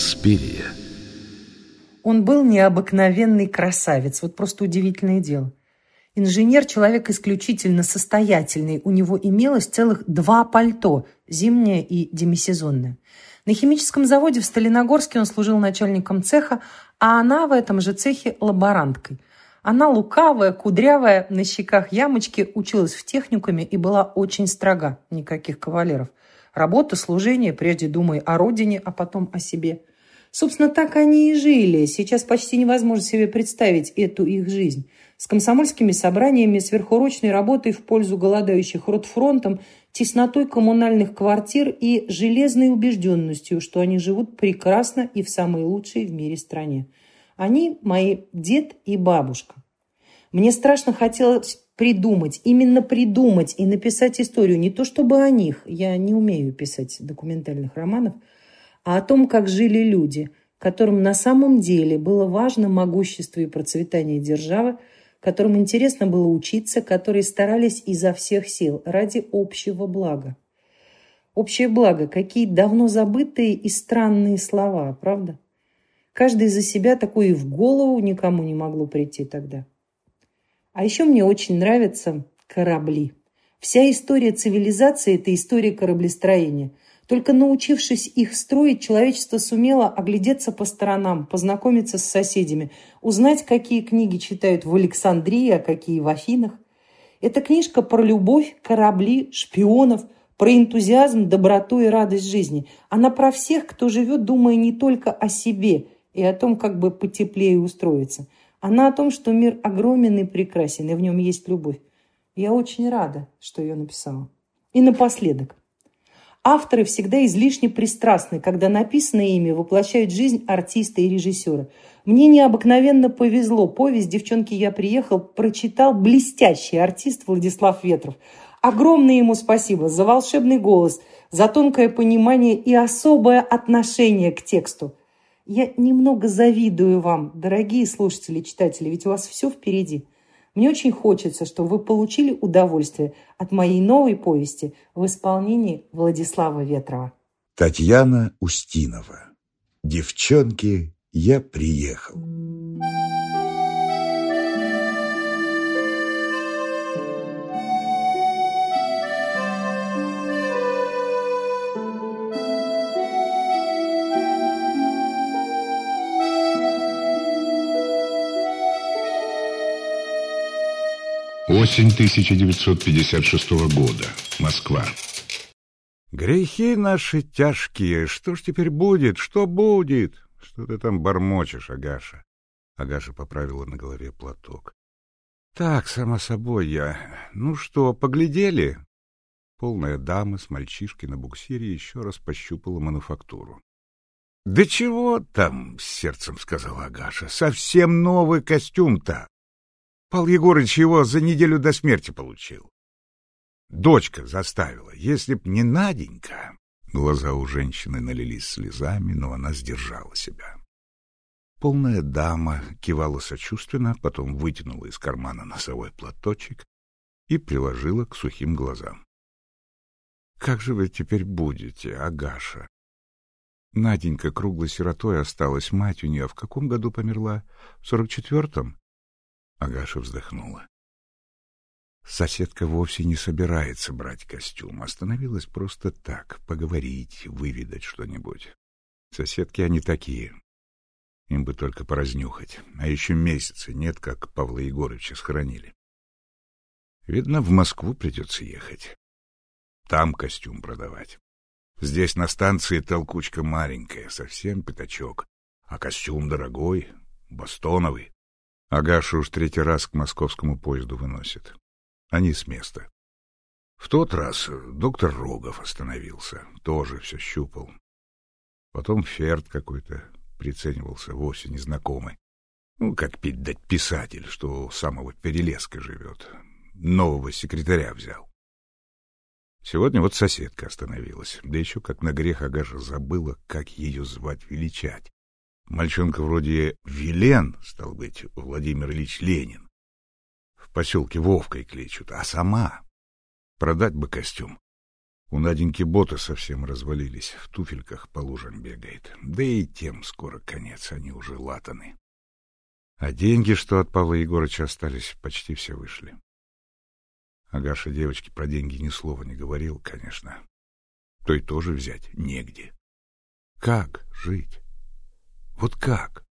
Инспирия. Он был необыкновенный красавец, вот просто удивительное дело. Инженер – человек исключительно состоятельный. У него имелось целых два пальто – зимнее и демисезонное. На химическом заводе в Сталиногорске он служил начальником цеха, а она в этом же цехе – лаборанткой. Она лукавая, кудрявая, на щеках ямочки, училась в техникуме и была очень строга. Никаких кавалеров. Работа, служение, прежде думай о родине, а потом о себе. Собственно, так они и жили. Сейчас почти невозможно себе представить эту их жизнь с комсомольскими собраниями, сверхурочной работой в пользу голодающих родфронтом, теснотой коммунальных квартир и железной убежденностью, что они живут прекрасно и в самой лучшей в мире стране. Они мои дед и бабушка. Мне страшно хотелось придумать, именно придумать и написать историю, не то чтобы о них, я не умею писать документальных романов, а о том, как жили люди, которым на самом деле было важно могущество и процветание державы, которым интересно было учиться, которые старались изо всех сил ради общего блага. Общее благо, какие давно забытые и странные слова, правда? Каждый за себя такое и в голову никому не могло прийти тогда. А еще мне очень нравятся корабли. Вся история цивилизации – это история кораблестроения. Только научившись их строить, человечество сумело оглядеться по сторонам, познакомиться с соседями, узнать, какие книги читают в Александрии, а какие в Афинах. Это книжка про любовь, корабли, шпионов, про энтузиазм, доброту и радость жизни. Она про всех, кто живет, думая не только о себе и о том, как бы потеплее устроиться. Она о том, что мир огромен и прекрасен, и в нем есть любовь. Я очень рада, что ее написала. И напоследок. Авторы всегда излишне пристрастны, когда написанное ими воплощают жизнь артиста и режиссера. Мне необыкновенно повезло. Повесть «Девчонки, я приехал» прочитал блестящий артист Владислав Ветров. Огромное ему спасибо за волшебный голос, за тонкое понимание и особое отношение к тексту. Я немного завидую вам, дорогие слушатели и читатели, ведь у вас все впереди. Мне очень хочется, чтобы вы получили удовольствие от моей новой повести в исполнении Владислава Ветрова. Татьяна Устинова. Девчонки, я приехал. Осень 1956 года. Москва. Грехи наши тяжкие. Что ж теперь будет? Что будет? Что ты там бормочешь, Агаша? Агаша поправила на голове платок. Так, само собой я. Ну что, поглядели? Полная дама с мальчишкой на буксире еще раз пощупала мануфактуру. «Да чего там?» — сердцем сказала Агаша. «Совсем новый костюм-то. Пал Егорыч его за неделю до смерти получил. Дочка заставила. Если б не Наденька... Глаза у женщины налились слезами, но она сдержала себя. Полная дама кивала сочувственно, потом вытянула из кармана носовой платочек и приложила к сухим глазам. — Как же вы теперь будете, Агаша? Наденька круглой сиротой осталась, мать у нее в каком году померла? В сорок четвертом? Агаша вздохнула. Соседка вовсе не собирается брать костюм. Остановилась просто так, поговорить, выведать что-нибудь. Соседки они такие. Им бы только поразнюхать. А еще месяца нет, как Павла Егоровича схоронили. Видно, в Москву придется ехать. Там костюм продавать. Здесь на станции толкучка маленькая, совсем пятачок. А костюм дорогой, бастоновый. Агашу уж третий раз к московскому поезду выносит. Они с места. В тот раз доктор Рогов остановился, тоже все щупал. Потом Ферд какой-то приценивался, вовсе незнакомый. Ну, как пить дать писатель, что у самого Перелеска живет. Нового секретаря взял. Сегодня вот соседка остановилась, да еще как на грех Агаша забыла, как ее звать величать. Мальчонка вроде Вилен, стал быть, Владимир Ильич Ленин. В поселке Вовкой кличут, а сама... Продать бы костюм. У Наденьки боты совсем развалились, в туфельках по лужам бегает. Да и тем скоро конец, они уже латаны. А деньги, что от Павла Егорыча остались, почти все вышли. Агаша девочке про деньги ни слова не говорил, конечно. То и тоже взять негде. Как жить? Вот как?